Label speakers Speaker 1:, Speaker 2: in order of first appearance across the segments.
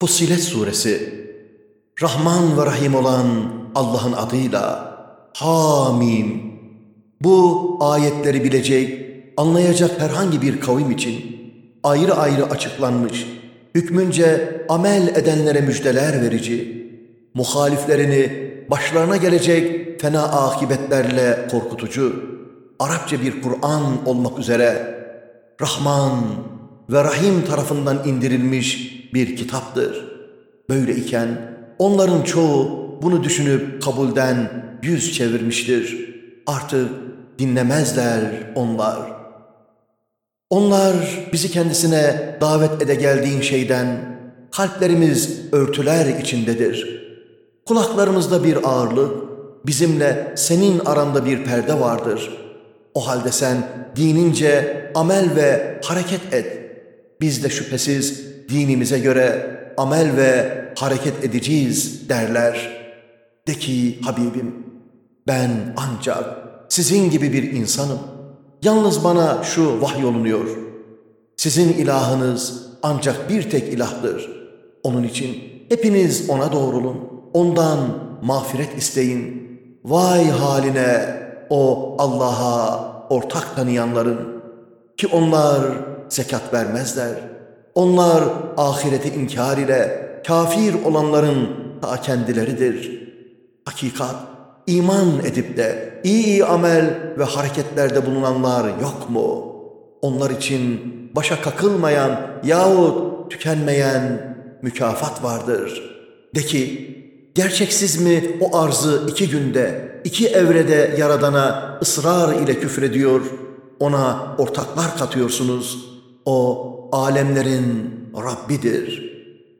Speaker 1: Fussilet Suresi. Rahman ve Rahim olan Allah'ın adıyla. Hamim Bu ayetleri bilecek, anlayacak herhangi bir kavim için ayrı ayrı açıklanmış, hükmünce amel edenlere müjdeler verici, muhaliflerini başlarına gelecek fena akibetlerle korkutucu, Arapça bir Kur'an olmak üzere Rahman ve Rahim tarafından indirilmiş bir kitaptır. Böyle iken onların çoğu bunu düşünüp kabulden yüz çevirmiştir. Artık dinlemezler onlar. Onlar bizi kendisine davet ede geldiğin şeyden kalplerimiz örtüler içindedir. Kulaklarımızda bir ağırlık, bizimle senin aranda bir perde vardır. O halde sen dinince amel ve hareket et. Biz de şüphesiz dinimize göre amel ve hareket edeceğiz derler. De ki Habibim, ben ancak sizin gibi bir insanım. Yalnız bana şu vahyolunuyor. Sizin ilahınız ancak bir tek ilahtır. Onun için hepiniz ona doğrulun. Ondan mağfiret isteyin. Vay haline o Allah'a ortak tanıyanların ki onlar zekat vermezler. Onlar ahireti inkar ile kafir olanların ta kendileridir. Hakikat, iman edip de iyi amel ve hareketlerde bulunanlar yok mu? Onlar için başa kakılmayan yahut tükenmeyen mükafat vardır. De ki, gerçeksiz mi o arzı iki günde, iki evrede yaradana ısrar ile küfrediyor, ona ortaklar katıyorsunuz. O alemlerin Rabbidir.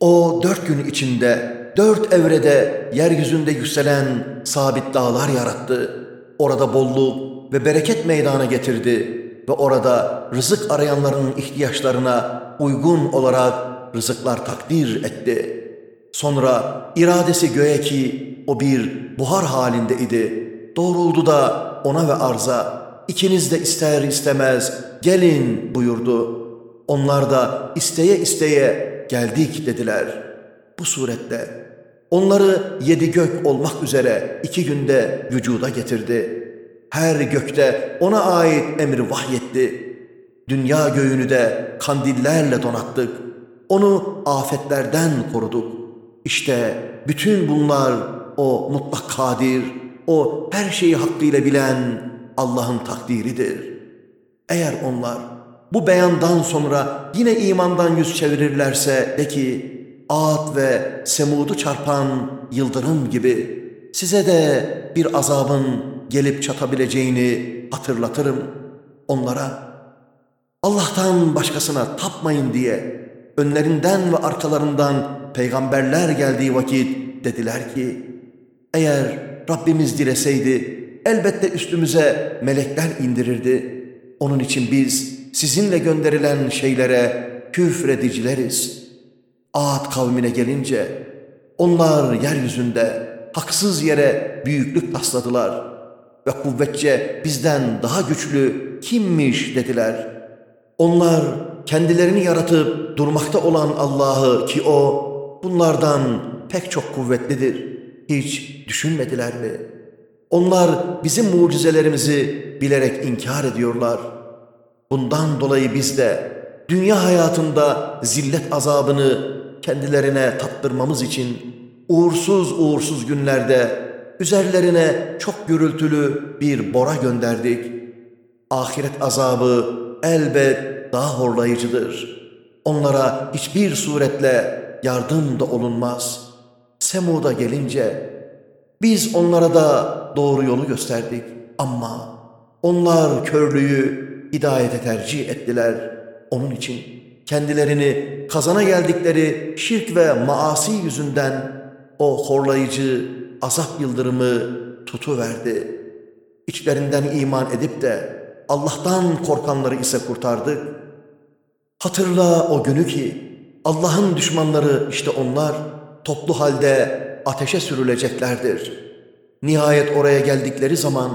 Speaker 1: O dört gün içinde, dört evrede yeryüzünde yükselen sabit dağlar yarattı. Orada bolluk ve bereket meydana getirdi ve orada rızık arayanların ihtiyaçlarına uygun olarak rızıklar takdir etti. Sonra iradesi göğe ki o bir buhar halinde idi. Doğruldu da ona ve arza ikiniz de ister istemez gelin buyurdu. Onlar da isteye isteye geldik dediler. Bu surette onları yedi gök olmak üzere iki günde vücuda getirdi. Her gökte ona ait emri vahyetti. Dünya göğünü de kandillerle donattık. Onu afetlerden koruduk. İşte bütün bunlar o mutlak kadir, o her şeyi hakkıyla bilen Allah'ın takdiridir. Eğer onlar bu beyandan sonra yine imandan yüz çevirirlerse de ki Ad ve Semud'u çarpan yıldırım gibi size de bir azabın gelip çatabileceğini hatırlatırım onlara. Allah'tan başkasına tapmayın diye önlerinden ve arkalarından peygamberler geldiği vakit dediler ki eğer Rabbimiz dileseydi elbette üstümüze melekler indirirdi. Onun için biz sizinle gönderilen şeylere küfredicileriz. Ad kavmine gelince onlar yeryüzünde haksız yere büyüklük tasladılar ve kuvvetçe bizden daha güçlü kimmiş dediler. Onlar kendilerini yaratıp durmakta olan Allah'ı ki o bunlardan pek çok kuvvetlidir. Hiç düşünmediler mi? Onlar bizim mucizelerimizi bilerek inkar ediyorlar.'' Bundan dolayı biz de dünya hayatında zillet azabını kendilerine tattırmamız için uğursuz uğursuz günlerde üzerlerine çok gürültülü bir bora gönderdik. Ahiret azabı elbet daha horlayıcıdır. Onlara hiçbir suretle yardım da olunmaz. Semud'a gelince biz onlara da doğru yolu gösterdik ama onlar körlüğü hidayete tercih ettiler. Onun için kendilerini kazana geldikleri şirk ve maasi yüzünden o horlayıcı azap yıldırımı tutuverdi. İçlerinden iman edip de Allah'tan korkanları ise kurtardık. Hatırla o günü ki Allah'ın düşmanları işte onlar toplu halde ateşe sürüleceklerdir. Nihayet oraya geldikleri zaman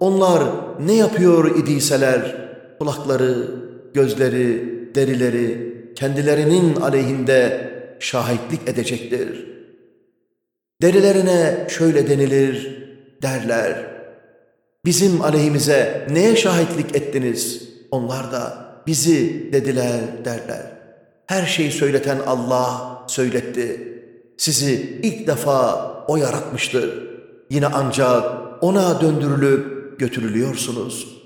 Speaker 1: onlar ne yapıyor idiyseler kulakları, gözleri, derileri kendilerinin aleyhinde şahitlik edecektir. Derilerine şöyle denilir derler. Bizim aleyhimize neye şahitlik ettiniz? Onlar da bizi dediler derler. Her şeyi söyleten Allah söyletti. Sizi ilk defa O yaratmıştır. Yine ancak O'na döndürülüp götürülüyorsunuz.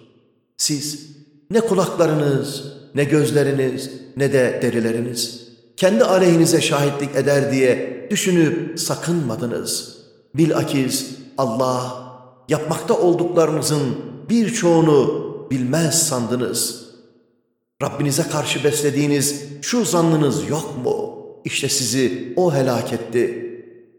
Speaker 1: Siz ne kulaklarınız, ne gözleriniz, ne de derileriniz kendi aleyhinize şahitlik eder diye düşünüp sakınmadınız. Bilakis Allah yapmakta olduklarınızın birçoğunu bilmez sandınız. Rabbinize karşı beslediğiniz şu zannınız yok mu? İşte sizi o helak etti.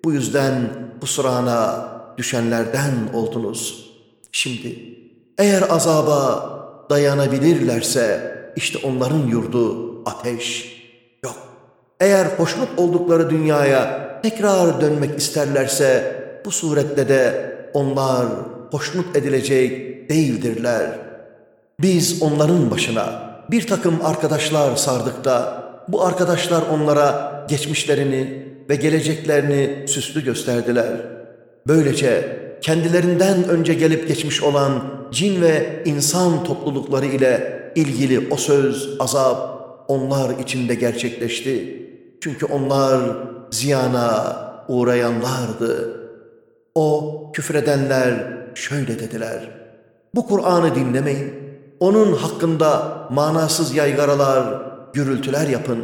Speaker 1: Bu yüzden bu sırana düşenlerden oldunuz. Şimdi eğer azaba dayanabilirlerse işte onların yurdu ateş yok. Eğer hoşnut oldukları dünyaya tekrar dönmek isterlerse bu surette de onlar hoşnut edilecek değildirler. Biz onların başına bir takım arkadaşlar sardık da bu arkadaşlar onlara geçmişlerini ve geleceklerini süslü gösterdiler. Böylece kendilerinden önce gelip geçmiş olan cin ve insan toplulukları ile ilgili o söz, azap onlar içinde gerçekleşti. Çünkü onlar ziyana uğrayanlardı. O küfredenler şöyle dediler. Bu Kur'an'ı dinlemeyin. Onun hakkında manasız yaygaralar, gürültüler yapın.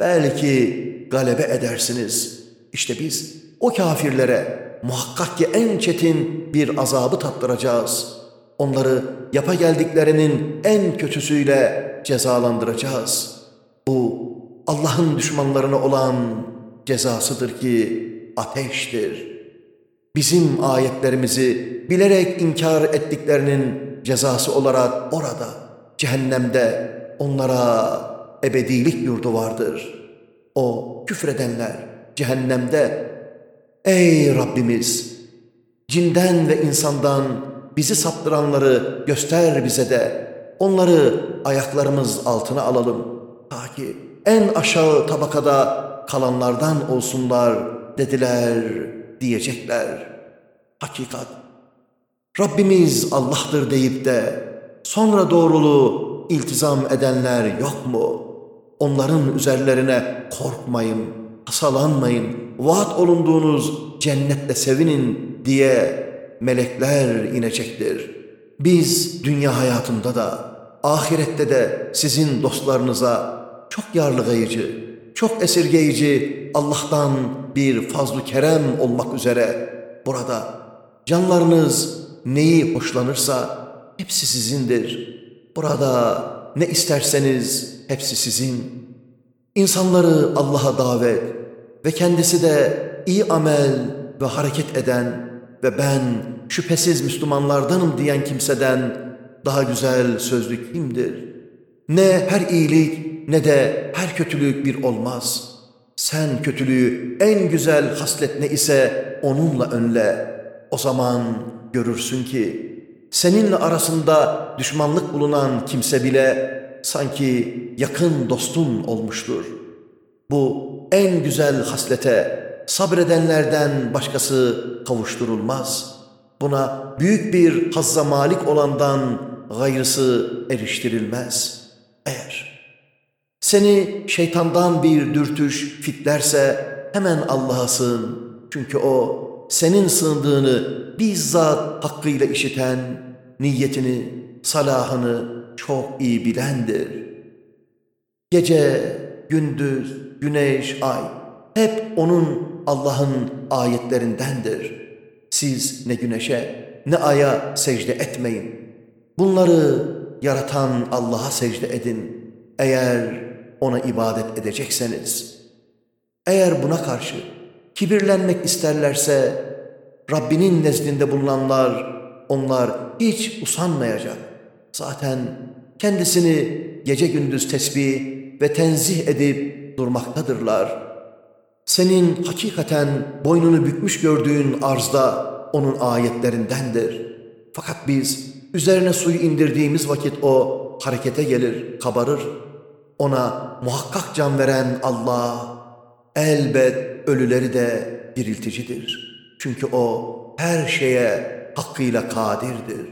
Speaker 1: Belki galebe edersiniz. İşte biz o kafirlere muhakkak ki en çetin bir azabı tattıracağız. Onları yapa geldiklerinin en kötüsüyle cezalandıracağız. Bu Allah'ın düşmanlarına olan cezasıdır ki ateştir. Bizim ayetlerimizi bilerek inkar ettiklerinin cezası olarak orada, cehennemde onlara ebedilik yurdu vardır. O küfredenler cehennemde, ey Rabbimiz, cinden ve insandan bizi saptıranları göster bize de, onları ayaklarımız altına alalım, ta ki en aşağı tabakada kalanlardan olsunlar dediler diyecekler. Hakikat, Rabbimiz Allah'tır deyip de sonra doğruluğu iltizam edenler yok mu? Onların üzerlerine korkmayın, hasalanmayın, vaat olunduğunuz cennette sevinin diye melekler inecektir. Biz dünya hayatında da, ahirette de sizin dostlarınıza çok yarlıgayıcı, çok esirgeyici Allah'tan bir fazlu kerem olmak üzere burada canlarınız neyi hoşlanırsa hepsi sizindir. Burada ne isterseniz hepsi sizin. İnsanları Allah'a davet ve kendisi de iyi amel ve hareket eden ve ben şüphesiz Müslümanlardanım diyen kimseden daha güzel sözlü kimdir? Ne her iyilik ne de her kötülük bir olmaz. Sen kötülüğü en güzel haslet ne ise onunla önle. O zaman görürsün ki seninle arasında düşmanlık bulunan kimse bile sanki yakın dostun olmuştur. Bu en güzel haslete sabredenlerden başkası kavuşturulmaz. Buna büyük bir hazza malik olandan gayrısı eriştirilmez. Eğer seni şeytandan bir dürtüş fitlerse hemen Allah'a sığın. Çünkü o senin sığındığını bizzat hakkıyla işiten, niyetini, salahını çok iyi bilendir. Gece, gündüz, güneş, ay hep onun Allah'ın ayetlerindendir. Siz ne güneşe ne aya secde etmeyin. Bunları yaratan Allah'a secde edin. Eğer ona ibadet edecekseniz. Eğer buna karşı kibirlenmek isterlerse Rabbinin nezdinde bulunanlar onlar hiç usanmayacak. Zaten kendisini gece gündüz tesbih ve tenzih edip durmaktadırlar. Senin hakikaten boynunu bükmüş gördüğün arzda onun ayetlerindendir. Fakat biz üzerine suyu indirdiğimiz vakit o harekete gelir, kabarır. Ona muhakkak can veren Allah elbet ölüleri de dirilticidir. Çünkü o her şeye hakkıyla kadirdir.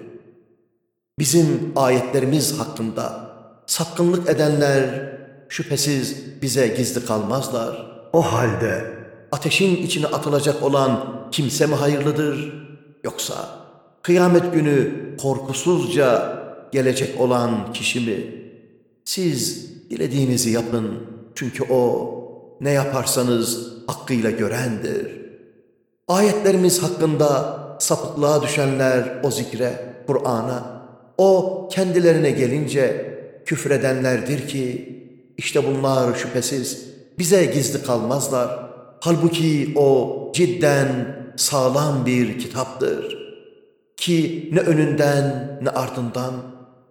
Speaker 1: Bizim ayetlerimiz hakkında sapkınlık edenler şüphesiz bize gizli kalmazlar. O halde ateşin içine atılacak olan kimse mi hayırlıdır? Yoksa kıyamet günü korkusuzca gelecek olan kişi mi? Siz dilediğinizi yapın çünkü o ne yaparsanız hakkıyla görendir. Ayetlerimiz hakkında sapıklığa düşenler o zikre, Kur'an'a, o kendilerine gelince küfredenlerdir ki, işte bunlar şüphesiz bize gizli kalmazlar. Halbuki o cidden sağlam bir kitaptır. Ki ne önünden ne ardından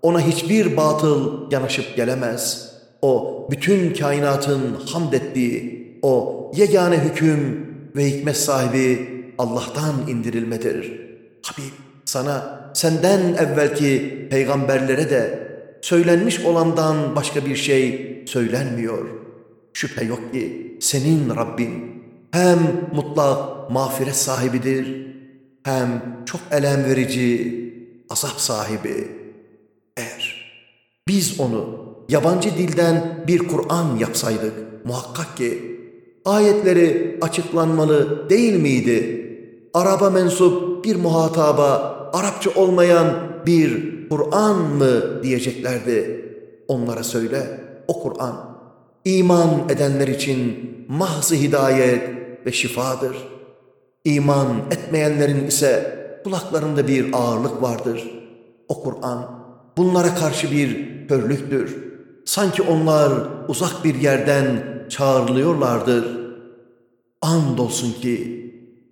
Speaker 1: ona hiçbir batıl yanaşıp gelemez. O bütün kainatın hamd ettiği, o yegane hüküm ve hikmet sahibi Allah'tan indirilmedir. Habib sana senden evvelki peygamberlere de söylenmiş olandan başka bir şey söylenmiyor. Şüphe yok ki senin Rabbin hem mutlak mağfiret sahibidir hem çok elem verici azap sahibi. Eğer biz onu yabancı dilden bir Kur'an yapsaydık muhakkak ki ayetleri açıklanmalı değil miydi? Araba mensup bir muhataba Arapça olmayan bir Kur'an mı diyeceklerdi. Onlara söyle o Kur'an iman edenler için mahzı hidayet ve şifadır. İman etmeyenlerin ise kulaklarında bir ağırlık vardır. O Kur'an bunlara karşı bir körlüktür. Sanki onlar uzak bir yerden çağrılıyorlardır. Andolsun ki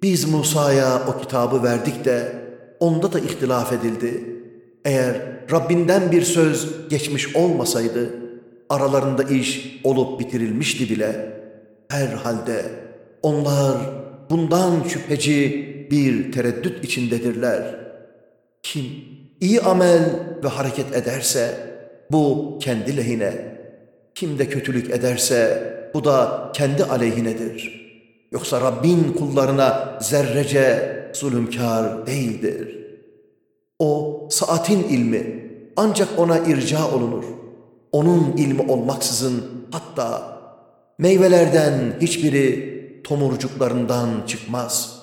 Speaker 1: biz Musa'ya o kitabı verdik de onda da ihtilaf edildi. Eğer Rabbinden bir söz geçmiş olmasaydı aralarında iş olup bitirilmişti bile. Herhalde onlar bundan şüpheci bir tereddüt içindedirler. Kim iyi amel ve hareket ederse bu kendi lehine, kim de kötülük ederse bu da kendi aleyhinedir. Yoksa Rabbin kullarına zerrece zulümkar değildir. O saatin ilmi ancak ona irca olunur. Onun ilmi olmaksızın hatta meyvelerden hiçbiri tomurcuklarından çıkmaz.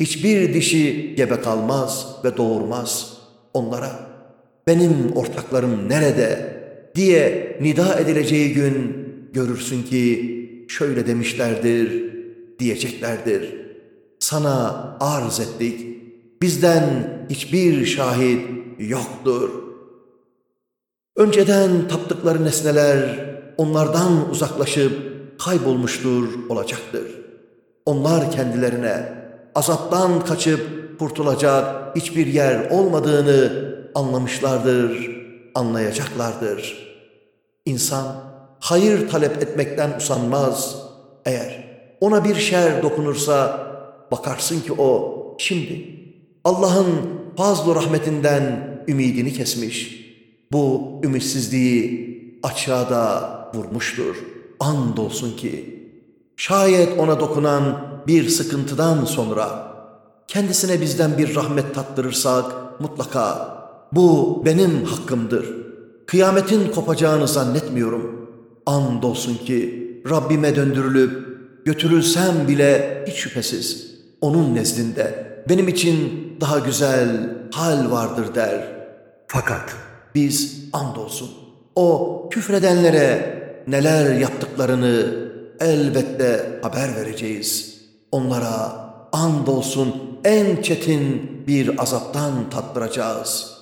Speaker 1: Hiçbir dişi gebe kalmaz ve doğurmaz. Onlara benim ortaklarım nerede diye nida edileceği gün görürsün ki şöyle demişlerdir, diyeceklerdir. Sana arz ettik, bizden hiçbir şahit yoktur. Önceden taptıkları nesneler onlardan uzaklaşıp kaybolmuştur olacaktır. Onlar kendilerine azaptan kaçıp kurtulacak hiçbir yer olmadığını anlamışlardır, anlayacaklardır. İnsan hayır talep etmekten usanmaz. Eğer ona bir şer dokunursa bakarsın ki o şimdi Allah'ın fazl rahmetinden ümidini kesmiş. Bu ümitsizliği açığa vurmuştur. Andolsun ki şayet ona dokunan bir sıkıntıdan sonra kendisine bizden bir rahmet tattırırsak mutlaka bu benim hakkımdır. Kıyametin kopacağını zannetmiyorum. Andolsun ki Rabbime döndürülüp götürülsem bile hiç şüphesiz onun nezdinde benim için daha güzel hal vardır der. Fakat biz andolsun o küfredenlere neler yaptıklarını elbette haber vereceğiz. Onlara andolsun en çetin bir azaptan tattıracağız.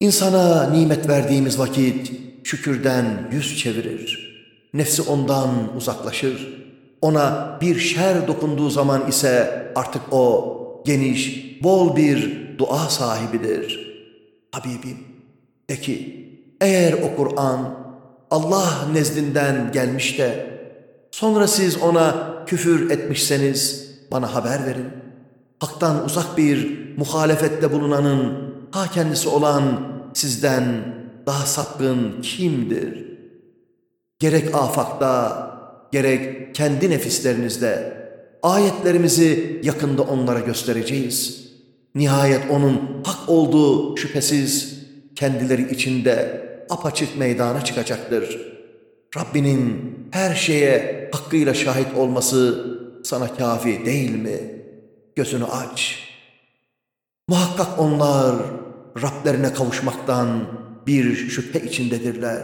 Speaker 1: İnsana nimet verdiğimiz vakit şükürden yüz çevirir. Nefsi ondan uzaklaşır. Ona bir şer dokunduğu zaman ise artık o geniş, bol bir dua sahibidir. Habibim, de ki eğer o Kur'an Allah nezdinden gelmiş de sonra siz ona küfür etmişseniz bana haber verin. Hak'tan uzak bir muhalefette bulunanın ha kendisi olan sizden daha sapkın kimdir? Gerek afakta, gerek kendi nefislerinizde. Ayetlerimizi yakında onlara göstereceğiz. Nihayet onun hak olduğu şüphesiz kendileri içinde apaçık meydana çıkacaktır. Rabbinin her şeye hakkıyla şahit olması sana kafi değil mi? Gözünü aç. Muhakkak onlar Rablerine kavuşmaktan bir şüphe içindedirler.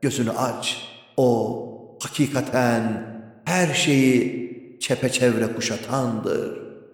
Speaker 1: Gözünü aç. O hakikaten her şeyi çepeçevre kuşatandır.